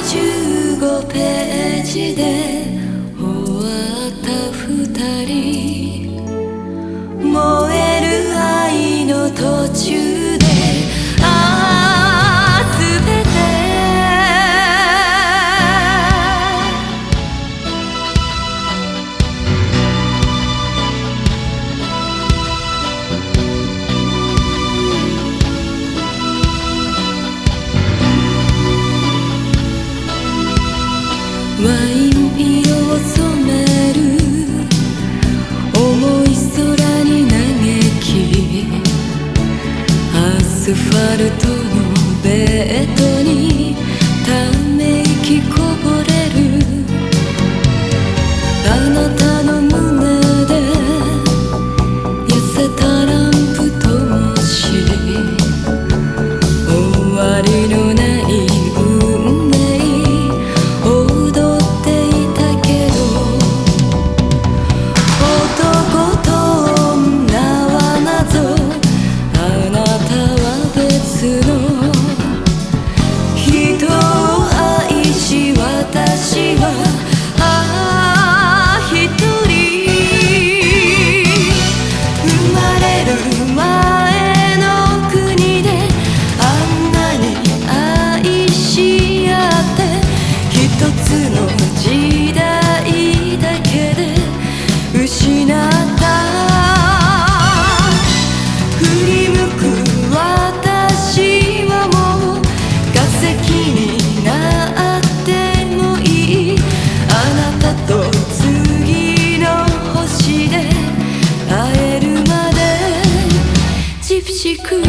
15ページで終わった二人。燃える愛の途中。ワイン色をしく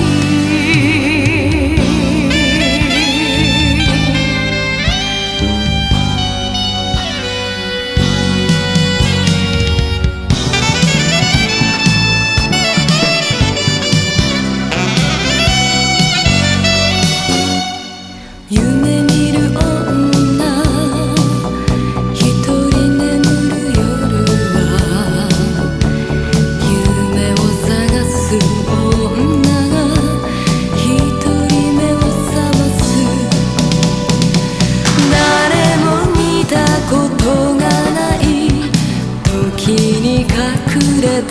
愛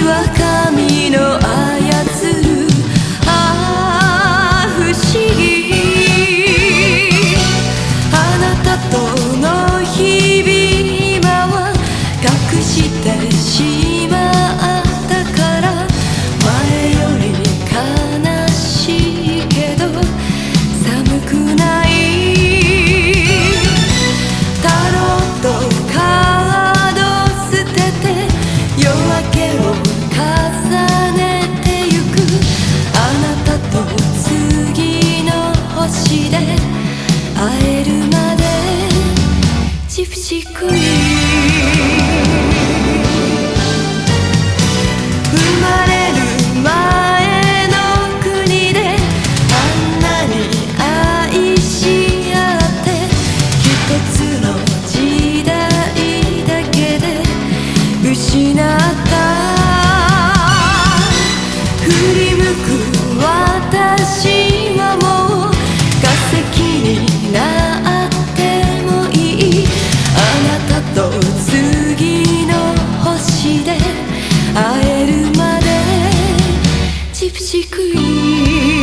は神の操る。ああ不思議。あなたとの日々今は隠してしまったから。前より悲しいけど。で会えるまでジプシクイ生ま低い